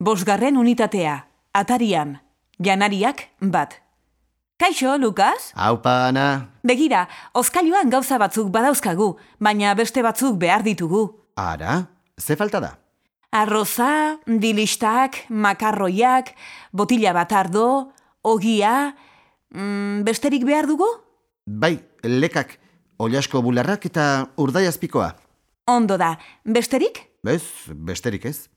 Bosgarren unitatea, atarian, janariak bat. Kaixo, Lukas? Haupa, Ana. Begira, ozkailuan gauza batzuk badauzkagu, baina beste batzuk behar ditugu. Ara, ze falta da? Arroza, dilistak, makarroiak, botila bat ardo, ogia, mm, besterik behar dugu? Bai, lekak, oliasko bularrak eta urdaiazpikoa. Ondo da, besterik? Bez, besterik ez.